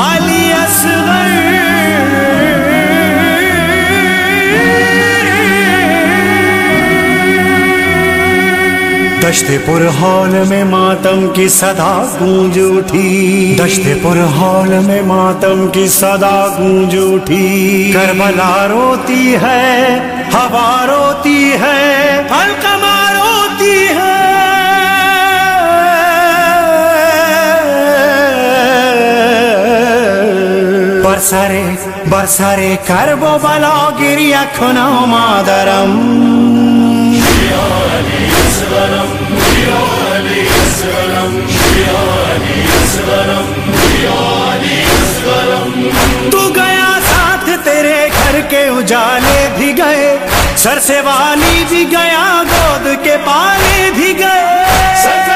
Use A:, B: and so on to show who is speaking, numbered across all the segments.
A: علی اصغر دشت پر حال میں ماتم کی صدا گونج اٹھی۔ دشت پر حال میں ماتم کی صدا گونج اٹھی۔ کربلا روتی ہے، ہوا روتی ہے القما ہے برسرے برسرے کربو بلا گری اکھنا مادرم تو گیا ساتھ تیرے گھر کے اجالے بھی گئے سر سے والی بھی گیا گود کے پالے بھی گئے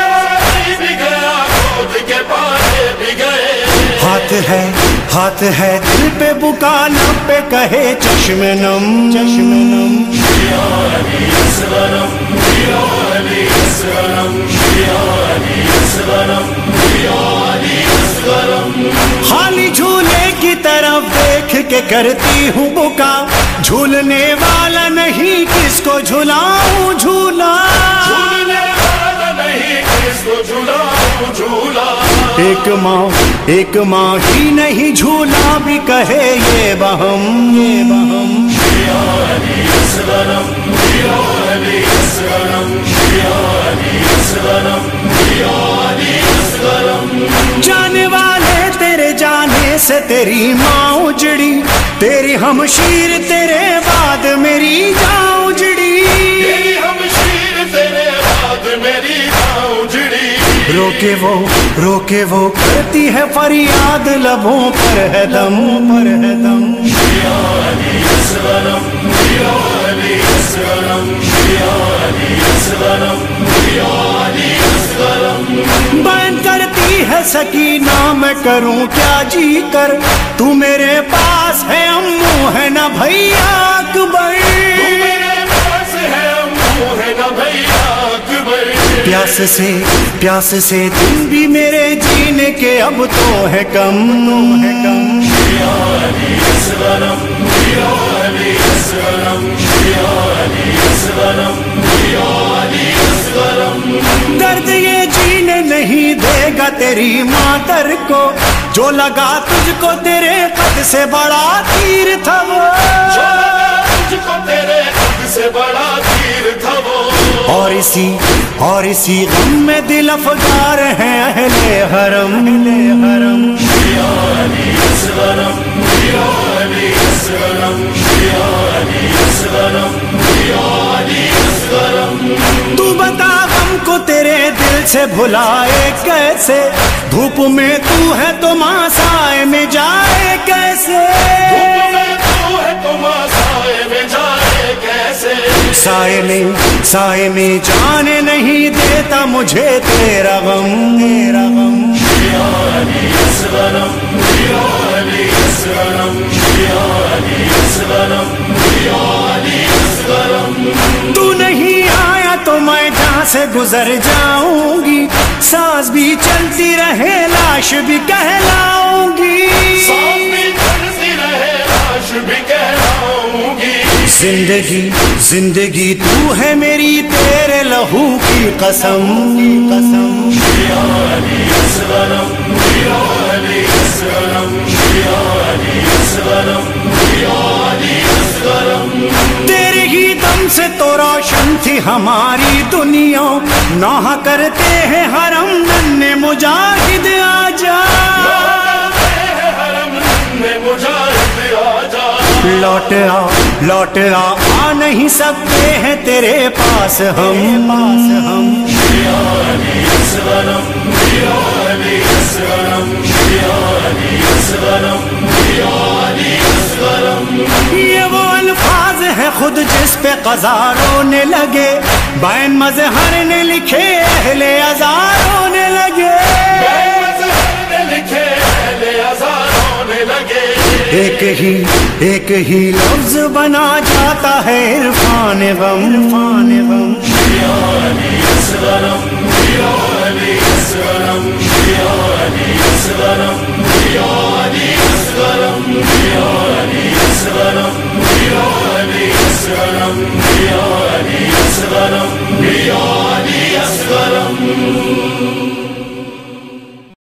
A: ہاتھ ہے دل پہ بکان پہ کہے چشم نم چشم نم خالی جھولے کی طرف دیکھ کے کرتی ہوں بکا جھولنے والا نہیں کس کو جھلاؤں جھولا ایک ماں ایک ماں ہی نہیں جھولا بھی کہے یہ بہم۔ یہ بہم جانے والے تیرے جانے سے تیری ماں اجڑی، تیری ہمشیر تیرے بعد میری جاں اجڑی۔ روکے وہ روکے وہ کرتی ہے فریاد، لبوں پر ہے دم، پر ہے دم۔ بین کرتی ہے سکینہ، میں کروں کیا جی کر؟ تو میرے پاس ہے امو، ہے نا بھیا اکبر۔ پیاس سے پیاس سے تم بھی میرے جینے کے اب تو ہے کم۔ ہے کم درد یہ جینے نہیں دے گا تیری مادر کو، جو لگا تجھ کو تیرے قد سے بڑا تیر تھا۔ وہ اور اسی اور اسی غم میں دل افگار ہیں اہل حرم۔ حرم تو بتا غم کو تیرے دل سے بھلائے کیسے؟ دھوپ میں تو ہے تو ماں سائے میں سائے میں جانے نہیں دیتا مجھے تیرا غم تیرا غم۔ تو نہیں آیا تو میں جہاں سے گزر جاؤں گی۔ سانس بھی چلتی رہے، لاش بھی کہلاؤں زندگی زندگی تو ہے میری تیرے لہو کی قسم۔ قسم تیرے ہی دم سے تو روشن تھی ہماری دنیا۔ نہ کرتے ہیں حرم ننے مجاہد آ جا لوٹ آ لوٹ آ آ نہیں سکتے ہیں تیرے پاس ہم۔ پاس ہم یہ وہ الفاظ ہے خود جس پہ قضا رونے لگے۔ بین مظہر نے لکھے، اہل ازار رونے لگے۔ ایک ہی ایک ہی لفظ بنا جاتا ہے عرفان غم عرفان غم
B: Yeah.